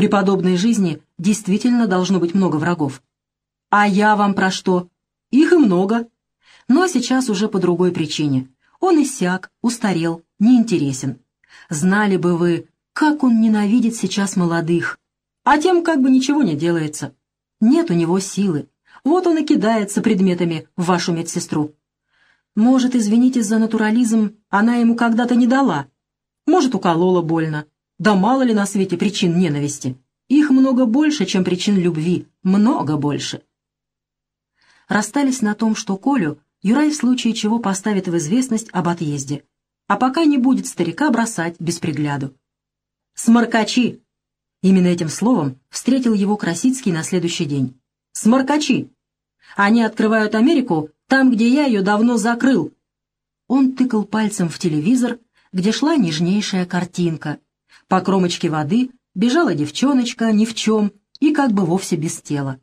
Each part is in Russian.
При подобной жизни действительно должно быть много врагов. А я вам про что? Их и много. Но сейчас уже по другой причине. Он иссяк, устарел, неинтересен. Знали бы вы, как он ненавидит сейчас молодых. А тем как бы ничего не делается. Нет у него силы. Вот он и кидается предметами в вашу медсестру. Может, извинитесь за натурализм, она ему когда-то не дала. Может, уколола больно. Да мало ли на свете причин ненависти. Их много больше, чем причин любви. Много больше. Расстались на том, что Колю Юрай в случае чего поставит в известность об отъезде. А пока не будет старика бросать без пригляду. «Сморкачи!» Именно этим словом встретил его Красицкий на следующий день. «Сморкачи! Они открывают Америку там, где я ее давно закрыл!» Он тыкал пальцем в телевизор, где шла нежнейшая картинка. По кромочке воды бежала девчоночка ни в чем и как бы вовсе без тела.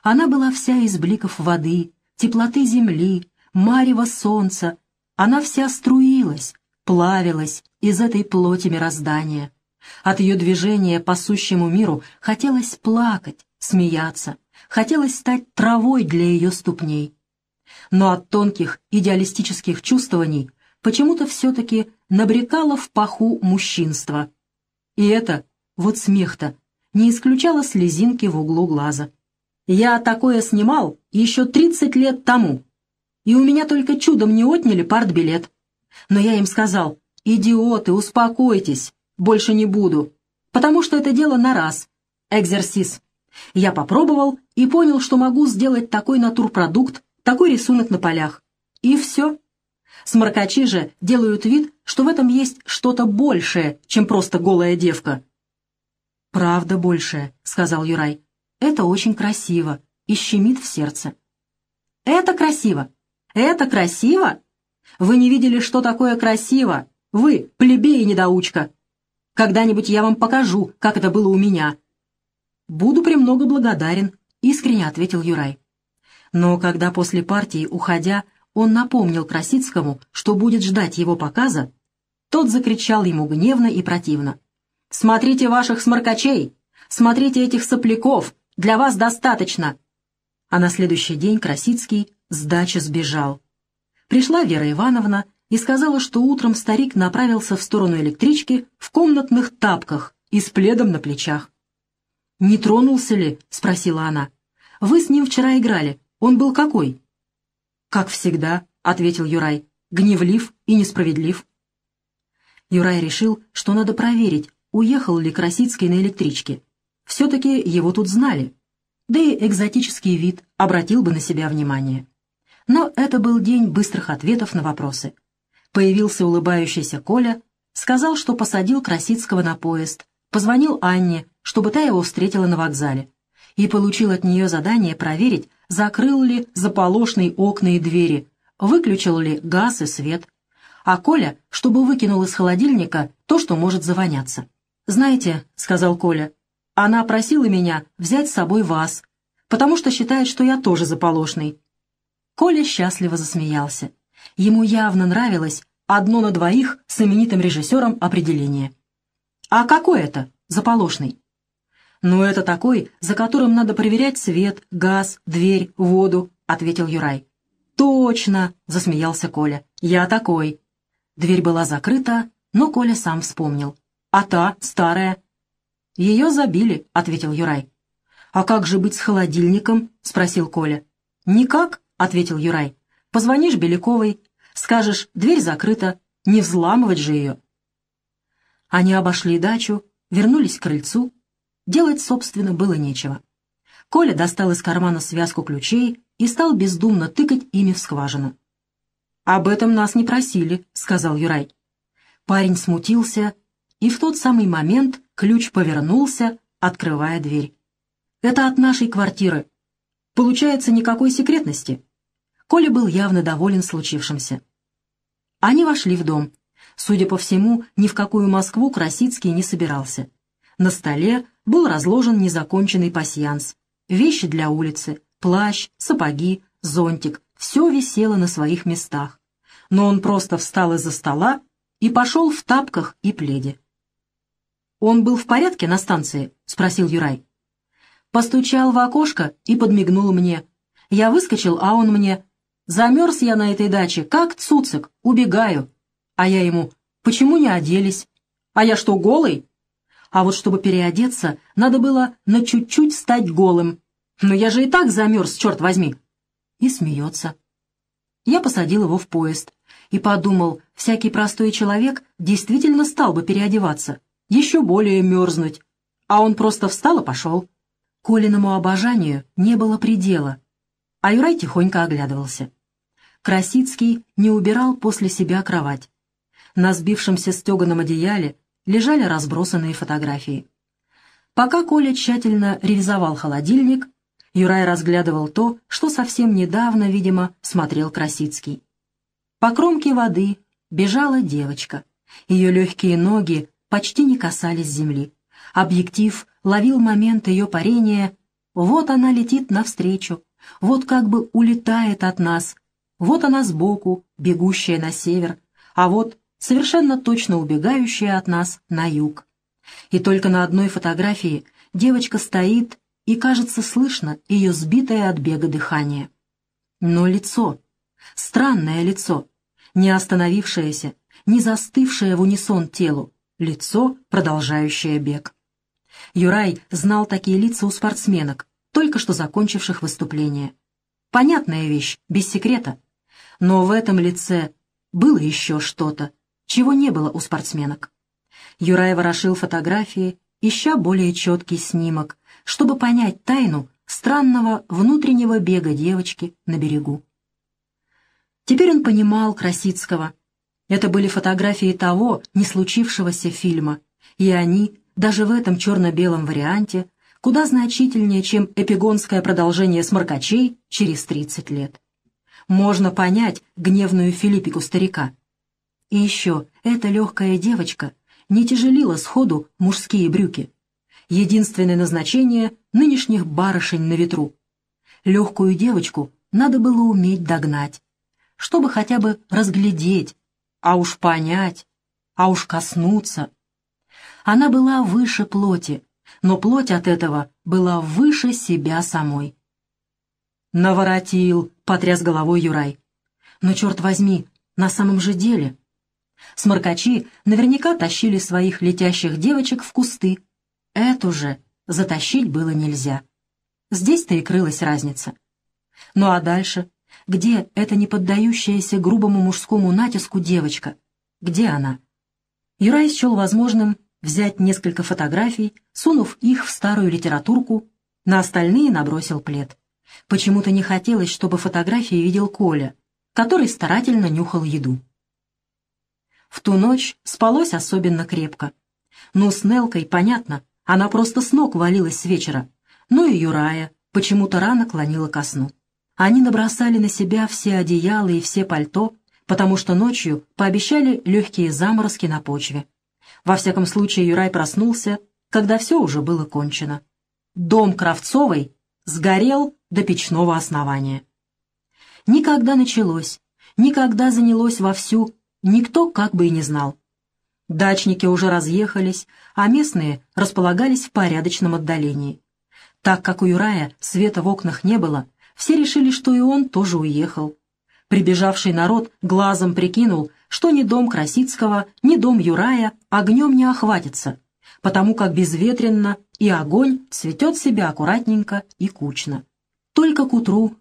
Она была вся из бликов воды, теплоты земли, марева солнца. Она вся струилась, плавилась из этой плоти мироздания. От ее движения по сущему миру хотелось плакать, смеяться, хотелось стать травой для ее ступней. Но от тонких идеалистических чувствований почему-то все-таки набрекало в паху мужчинство. И это, вот смех-то, не исключало слезинки в углу глаза. Я такое снимал еще 30 лет тому, и у меня только чудом не отняли партбилет. Но я им сказал, идиоты, успокойтесь, больше не буду, потому что это дело на раз, экзерсис. Я попробовал и понял, что могу сделать такой натурпродукт, такой рисунок на полях. И все. Сморкачи же делают вид, что в этом есть что-то большее, чем просто голая девка. «Правда большее», — сказал Юрай. «Это очень красиво и щемит в сердце». «Это красиво! Это красиво! Вы не видели, что такое красиво! Вы, плебеи-недоучка!» Когда-нибудь я вам покажу, как это было у меня». «Буду премного благодарен», — искренне ответил Юрай. Но когда после партии, уходя, он напомнил Красицкому, что будет ждать его показа, тот закричал ему гневно и противно. «Смотрите ваших сморкачей! Смотрите этих сопляков! Для вас достаточно!» А на следующий день Красицкий с дачи сбежал. Пришла Вера Ивановна и сказала, что утром старик направился в сторону электрички в комнатных тапках и с пледом на плечах. «Не тронулся ли?» — спросила она. «Вы с ним вчера играли. Он был какой?» «Как всегда», — ответил Юрай, — «гневлив и несправедлив». Юрай решил, что надо проверить, уехал ли Красицкий на электричке. Все-таки его тут знали. Да и экзотический вид обратил бы на себя внимание. Но это был день быстрых ответов на вопросы. Появился улыбающийся Коля, сказал, что посадил Красицкого на поезд, позвонил Анне, чтобы та его встретила на вокзале, и получил от нее задание проверить, закрыл ли заполошные окна и двери, выключил ли газ и свет, а Коля, чтобы выкинул из холодильника то, что может завоняться. «Знаете», — сказал Коля, — «она просила меня взять с собой вас, потому что считает, что я тоже заполошный». Коля счастливо засмеялся. Ему явно нравилось одно на двоих с именитым режиссером определение. «А какой это? Заполошный?» «Ну, это такой, за которым надо проверять свет, газ, дверь, воду», — ответил Юрай. «Точно!» — засмеялся Коля. «Я такой». Дверь была закрыта, но Коля сам вспомнил. «А та, старая?» «Ее забили», — ответил Юрай. «А как же быть с холодильником?» — спросил Коля. «Никак», — ответил Юрай. Позвонишь Беляковой, скажешь, дверь закрыта, не взламывать же ее. Они обошли дачу, вернулись к крыльцу. Делать, собственно, было нечего. Коля достал из кармана связку ключей и стал бездумно тыкать ими в скважину. «Об этом нас не просили», — сказал Юрай. Парень смутился, и в тот самый момент ключ повернулся, открывая дверь. «Это от нашей квартиры. Получается, никакой секретности. Коля был явно доволен случившимся. Они вошли в дом. Судя по всему, ни в какую Москву Красицкий не собирался. На столе был разложен незаконченный пасьянс. Вещи для улицы, плащ, сапоги, зонтик — все висело на своих местах. Но он просто встал из-за стола и пошел в тапках и пледе. «Он был в порядке на станции?» — спросил Юрай. Постучал в окошко и подмигнул мне. Я выскочил, а он мне... Замерз я на этой даче, как цуцик, убегаю. А я ему, почему не оделись? А я что, голый? А вот чтобы переодеться, надо было на чуть-чуть стать голым. Но я же и так замерз, черт возьми. И смеется. Я посадил его в поезд и подумал, всякий простой человек действительно стал бы переодеваться, еще более мерзнуть. А он просто встал и пошел. Колиному обожанию не было предела, а Юрай тихонько оглядывался. Красицкий не убирал после себя кровать. На сбившемся стеганом одеяле лежали разбросанные фотографии. Пока Коля тщательно ревизовал холодильник, Юрай разглядывал то, что совсем недавно, видимо, смотрел Красицкий. По кромке воды бежала девочка. Ее легкие ноги почти не касались земли. Объектив ловил момент ее парения. Вот она летит навстречу, вот как бы улетает от нас. Вот она сбоку, бегущая на север, а вот совершенно точно убегающая от нас на юг. И только на одной фотографии девочка стоит, и, кажется, слышно ее сбитое от бега дыхание. Но лицо, странное лицо, не остановившееся, не застывшее в унисон телу, лицо, продолжающее бег. Юрай знал такие лица у спортсменок, только что закончивших выступление. Понятная вещь, без секрета. Но в этом лице было еще что-то, чего не было у спортсменок. Юрай ворошил фотографии, ища более четкий снимок, чтобы понять тайну странного внутреннего бега девочки на берегу. Теперь он понимал Красицкого. Это были фотографии того, не случившегося фильма, и они, даже в этом черно-белом варианте, куда значительнее, чем эпигонское продолжение сморкачей через 30 лет. Можно понять гневную Филиппику старика. И еще эта легкая девочка не тяжелила сходу мужские брюки. Единственное назначение нынешних барышень на ветру. Легкую девочку надо было уметь догнать, чтобы хотя бы разглядеть, а уж понять, а уж коснуться. Она была выше плоти, но плоть от этого была выше себя самой. «Наворотил», — потряс головой Юрай. «Но, черт возьми, на самом же деле...» Сморкачи наверняка тащили своих летящих девочек в кусты. Эту же затащить было нельзя. Здесь-то и крылась разница. Ну а дальше? Где эта неподдающаяся грубому мужскому натиску девочка? Где она? Юрай счел возможным взять несколько фотографий, сунув их в старую литературку, на остальные набросил плед. Почему-то не хотелось, чтобы фотографии видел Коля, который старательно нюхал еду. В ту ночь спалось особенно крепко. Ну, с Нелкой, понятно, она просто с ног валилась с вечера. Ну и Юрая почему-то рано клонила ко сну. Они набросали на себя все одеяла и все пальто, потому что ночью пообещали легкие заморозки на почве. Во всяком случае, Юрай проснулся, когда все уже было кончено. Дом Кравцовой сгорел до печного основания. Никогда началось, никогда занялось вовсю, никто как бы и не знал. Дачники уже разъехались, а местные располагались в порядочном отдалении. Так как у Юрая света в окнах не было, все решили, что и он тоже уехал. Прибежавший народ глазом прикинул, что ни дом Красицкого, ни дом Юрая огнем не охватится, потому как безветренно и огонь цветет себя аккуратненько и кучно. Только к утру,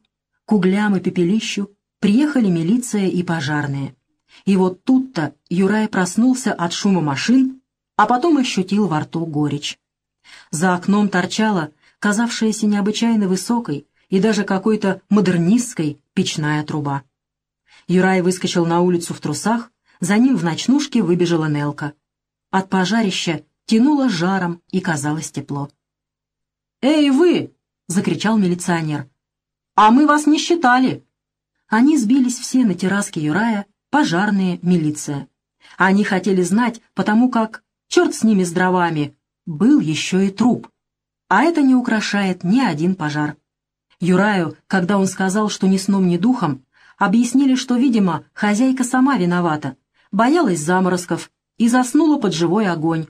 к углям и пепелищу, приехали милиция и пожарные. И вот тут-то Юрай проснулся от шума машин, а потом ощутил во рту горечь. За окном торчала, казавшаяся необычайно высокой и даже какой-то модернистской, печная труба. Юрай выскочил на улицу в трусах, за ним в ночнушке выбежала Нелка. От пожарища тянуло жаром и казалось тепло. «Эй, вы!» — закричал милиционер. «А мы вас не считали!» Они сбились все на терраске Юрая, пожарные, милиция. Они хотели знать, потому как, черт с ними с дровами, был еще и труп. А это не украшает ни один пожар. Юраю, когда он сказал, что ни сном, ни духом, объяснили, что, видимо, хозяйка сама виновата, боялась заморозков и заснула под живой огонь.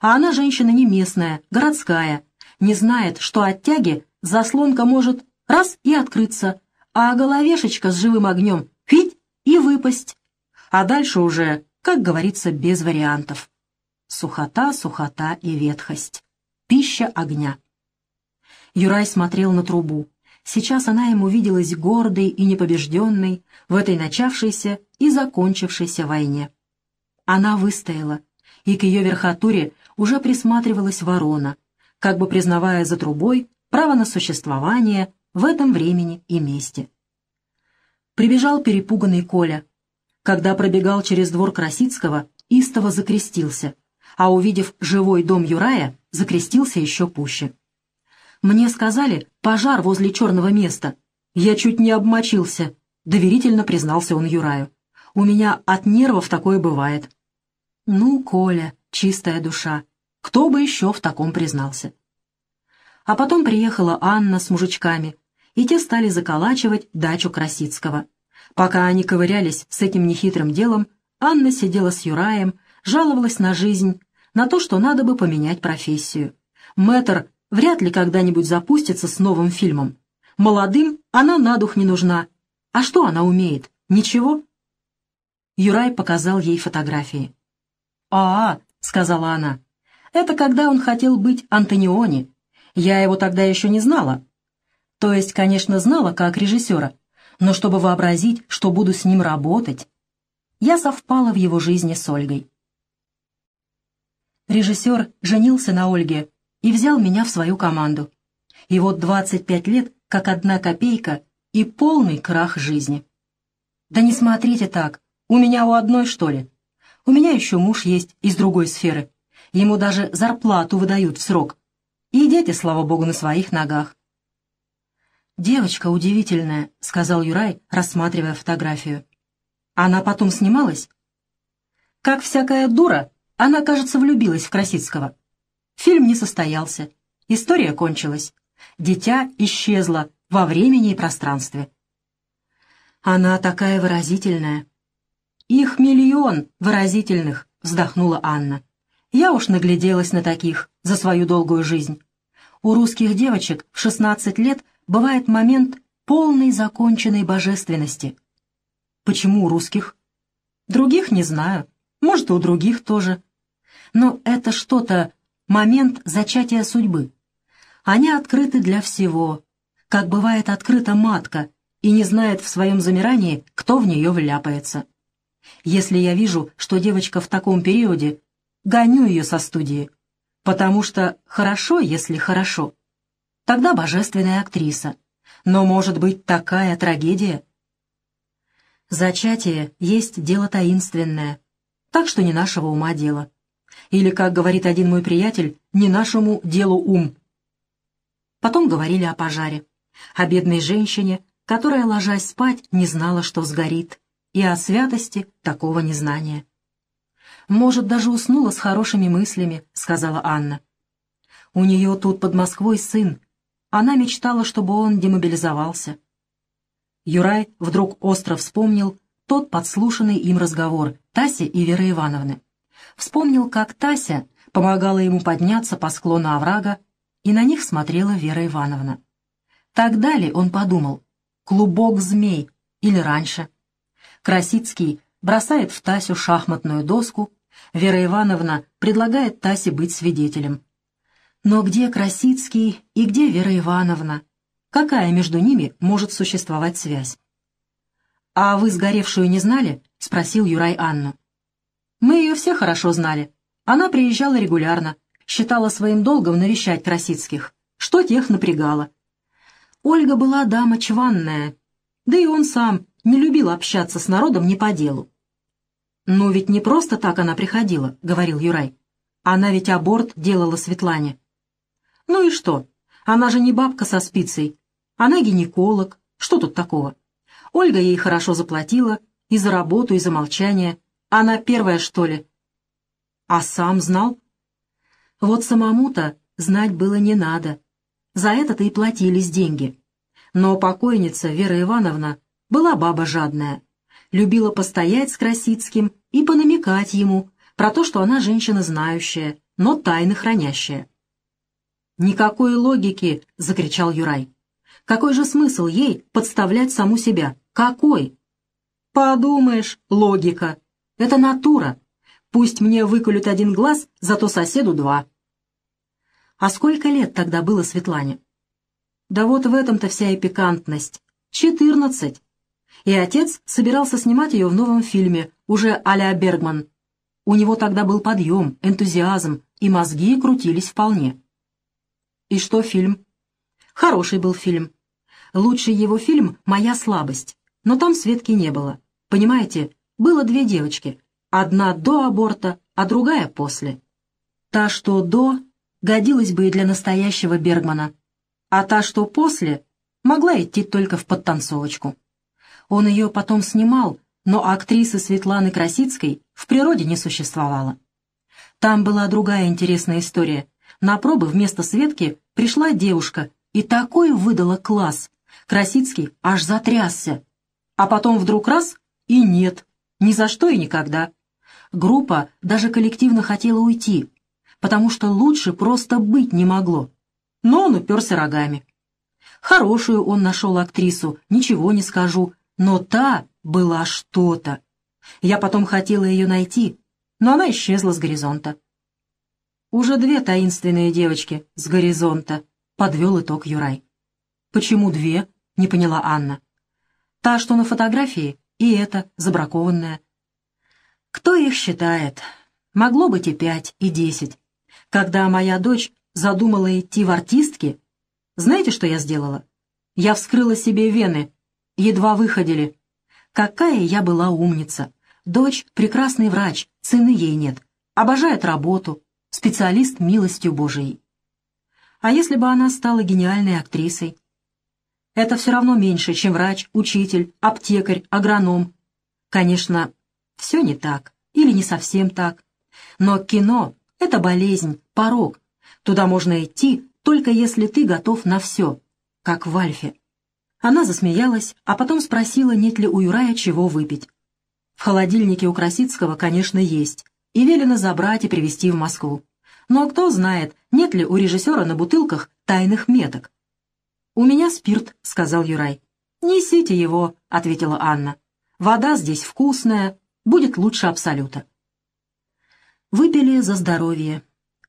А она женщина не местная, городская, не знает, что от тяги заслонка может раз и открыться, а головешечка с живым огнем фить и выпасть. А дальше уже, как говорится, без вариантов. Сухота, сухота и ветхость. Пища огня. Юрай смотрел на трубу. Сейчас она ему виделась гордой и непобежденной в этой начавшейся и закончившейся войне. Она выстояла, и к ее верхотуре уже присматривалась ворона, как бы признавая за трубой право на существование в этом времени и месте. Прибежал перепуганный Коля. Когда пробегал через двор Красицкого, истово закрестился, а увидев живой дом Юрая, закрестился еще пуще. Мне сказали, пожар возле черного места. Я чуть не обмочился, — доверительно признался он Юраю. У меня от нервов такое бывает. Ну, Коля, чистая душа, кто бы еще в таком признался? А потом приехала Анна с мужичками, и те стали заколачивать дачу Красицкого. Пока они ковырялись с этим нехитрым делом, Анна сидела с Юраем, жаловалась на жизнь, на то, что надо бы поменять профессию. Мэтр вряд ли когда-нибудь запустится с новым фильмом. Молодым она на дух не нужна. А что она умеет? Ничего? Юрай показал ей фотографии. «А, -а — сказала она, — это когда он хотел быть Антониони. Я его тогда еще не знала. То есть, конечно, знала как режиссера, но чтобы вообразить, что буду с ним работать, я совпала в его жизни с Ольгой. Режиссер женился на Ольге и взял меня в свою команду. И вот 25 лет, как одна копейка, и полный крах жизни. Да не смотрите так, у меня у одной, что ли? У меня еще муж есть из другой сферы. Ему даже зарплату выдают в срок. И дети, слава богу, на своих ногах. «Девочка удивительная», — сказал Юрай, рассматривая фотографию. «Она потом снималась?» «Как всякая дура, она, кажется, влюбилась в Красицкого. Фильм не состоялся. История кончилась. Дитя исчезло во времени и пространстве. Она такая выразительная. Их миллион выразительных, вздохнула Анна. Я уж нагляделась на таких за свою долгую жизнь. У русских девочек в 16 лет бывает момент полной законченной божественности. Почему у русских? Других не знаю. Может, и у других тоже. Но это что-то момент зачатия судьбы. Они открыты для всего, как бывает открыта матка и не знает в своем замирании, кто в нее вляпается. Если я вижу, что девочка в таком периоде, гоню ее со студии, потому что хорошо, если хорошо. Тогда божественная актриса. Но может быть такая трагедия? Зачатие есть дело таинственное, так что не нашего ума дело. Или, как говорит один мой приятель, не нашему делу ум. Потом говорили о пожаре, о бедной женщине, которая, ложась спать, не знала, что сгорит, и о святости такого незнания. «Может, даже уснула с хорошими мыслями», — сказала Анна. «У нее тут под Москвой сын. Она мечтала, чтобы он демобилизовался». Юрай вдруг остро вспомнил тот подслушанный им разговор Таси и Веры Ивановны. Вспомнил, как Тася помогала ему подняться по склону оврага, и на них смотрела Вера Ивановна. Так далее он подумал, клубок змей или раньше. Красицкий бросает в Тасю шахматную доску, Вера Ивановна предлагает Тасе быть свидетелем. Но где Красицкий и где Вера Ивановна? Какая между ними может существовать связь? «А вы сгоревшую не знали?» — спросил Юрай Анну. Мы ее все хорошо знали. Она приезжала регулярно, считала своим долгом навещать Красицких, что тех напрягало. Ольга была дама чванная, да и он сам не любил общаться с народом не по делу. «Но ведь не просто так она приходила», — говорил Юрай. «Она ведь аборт делала Светлане». «Ну и что? Она же не бабка со спицей. Она гинеколог. Что тут такого? Ольга ей хорошо заплатила и за работу, и за молчание. Она первая, что ли? А сам знал? Вот самому-то знать было не надо. За это-то и платились деньги. Но покойница Вера Ивановна была баба жадная. Любила постоять с Красицким и понамекать ему про то, что она женщина знающая, но тайны хранящая. «Никакой логики!» — закричал Юрай. «Какой же смысл ей подставлять саму себя? Какой?» «Подумаешь, логика. Это натура. Пусть мне выколют один глаз, зато соседу два». А сколько лет тогда было Светлане? Да вот в этом-то вся и пикантность. Четырнадцать. И отец собирался снимать ее в новом фильме, уже а Бергман. У него тогда был подъем, энтузиазм, и мозги крутились вполне. И что фильм? Хороший был фильм. Лучший его фильм «Моя слабость», но там Светки не было. Понимаете, было две девочки. Одна до аборта, а другая после. Та, что до, годилась бы и для настоящего Бергмана, а та, что после, могла идти только в подтанцовочку. Он ее потом снимал, но актрисы Светланы Красицкой в природе не существовало. Там была другая интересная история. На пробы вместо Светки пришла девушка и такой выдала класс. Красицкий аж затрясся. А потом вдруг раз — и нет, ни за что и никогда. Группа даже коллективно хотела уйти, потому что лучше просто быть не могло. Но он уперся рогами. Хорошую он нашел актрису, ничего не скажу, но та была что-то. Я потом хотела ее найти, но она исчезла с горизонта. Уже две таинственные девочки с горизонта, подвел итог Юрай. Почему две? Не поняла Анна. Та, что на фотографии, и эта, забракованная. Кто их считает? Могло быть и пять, и десять. Когда моя дочь задумала идти в артистки, знаете, что я сделала? Я вскрыла себе вены, едва выходили. Какая я была умница! Дочь — прекрасный врач, цены ей нет, обожает работу, специалист милостью Божией. А если бы она стала гениальной актрисой? Это все равно меньше, чем врач, учитель, аптекарь, агроном. Конечно, все не так, или не совсем так. Но кино — это болезнь, порог. Туда можно идти, только если ты готов на все, как в Альфе. Она засмеялась, а потом спросила, нет ли у Юрая чего выпить. В холодильнике у Красицкого, конечно, есть, и велено забрать и привезти в Москву. Но кто знает, нет ли у режиссера на бутылках тайных меток. «У меня спирт», — сказал Юрай. «Несите его», — ответила Анна. «Вода здесь вкусная, будет лучше абсолюта». Выпили за здоровье,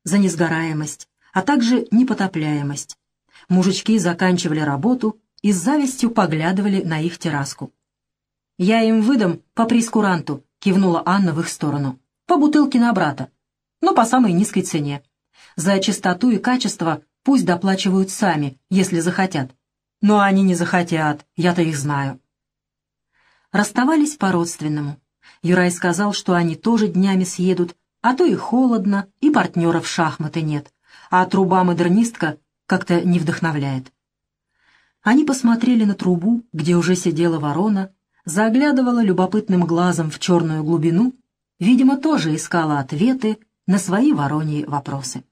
за несгораемость, а также непотопляемость. Мужички заканчивали работу и с завистью поглядывали на их терраску. «Я им выдам по прескуранту», — кивнула Анна в их сторону. «По бутылке на брата, но по самой низкой цене. За чистоту и качество пусть доплачивают сами, если захотят. Но они не захотят, я-то их знаю». Расставались по-родственному. Юрай сказал, что они тоже днями съедут, а то и холодно, и партнеров шахматы нет, а труба-модернистка как-то не вдохновляет. Они посмотрели на трубу, где уже сидела ворона, заглядывала любопытным глазом в черную глубину, видимо, тоже искала ответы на свои вороньи вопросы.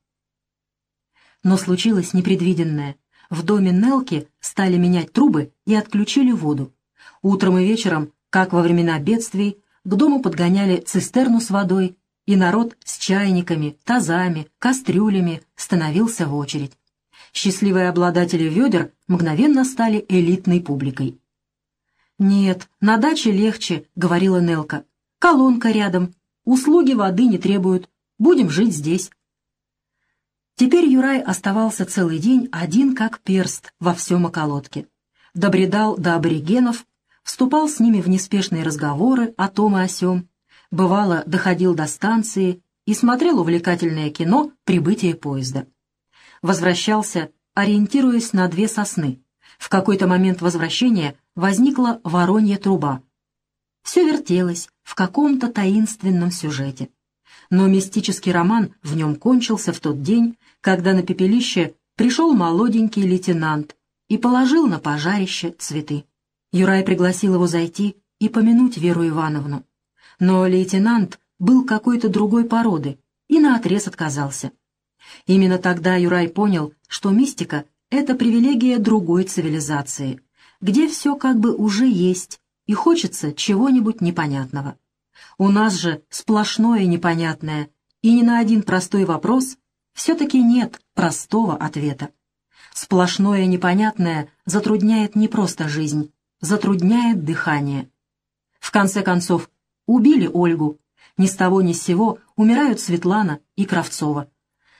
Но случилось непредвиденное. В доме Нелки стали менять трубы и отключили воду. Утром и вечером, как во времена бедствий, к дому подгоняли цистерну с водой, и народ с чайниками, тазами, кастрюлями становился в очередь счастливые обладатели ведер мгновенно стали элитной публикой. «Нет, на даче легче», — говорила Нелка. «Колонка рядом. Услуги воды не требуют. Будем жить здесь». Теперь Юрай оставался целый день один как перст во всем околотке. Добредал до аборигенов, вступал с ними в неспешные разговоры о том и о сём, бывало, доходил до станции и смотрел увлекательное кино «Прибытие поезда» возвращался, ориентируясь на две сосны. В какой-то момент возвращения возникла воронья труба. Все вертелось в каком-то таинственном сюжете. Но мистический роман в нем кончился в тот день, когда на пепелище пришел молоденький лейтенант и положил на пожарище цветы. Юрай пригласил его зайти и помянуть Веру Ивановну. Но лейтенант был какой-то другой породы и наотрез отказался. Именно тогда Юрай понял, что мистика — это привилегия другой цивилизации, где все как бы уже есть, и хочется чего-нибудь непонятного. У нас же сплошное непонятное, И ни на один простой вопрос все-таки нет простого ответа. Сплошное непонятное затрудняет не просто жизнь, затрудняет дыхание. В конце концов, убили Ольгу. Ни с того ни с сего умирают Светлана и Кравцова.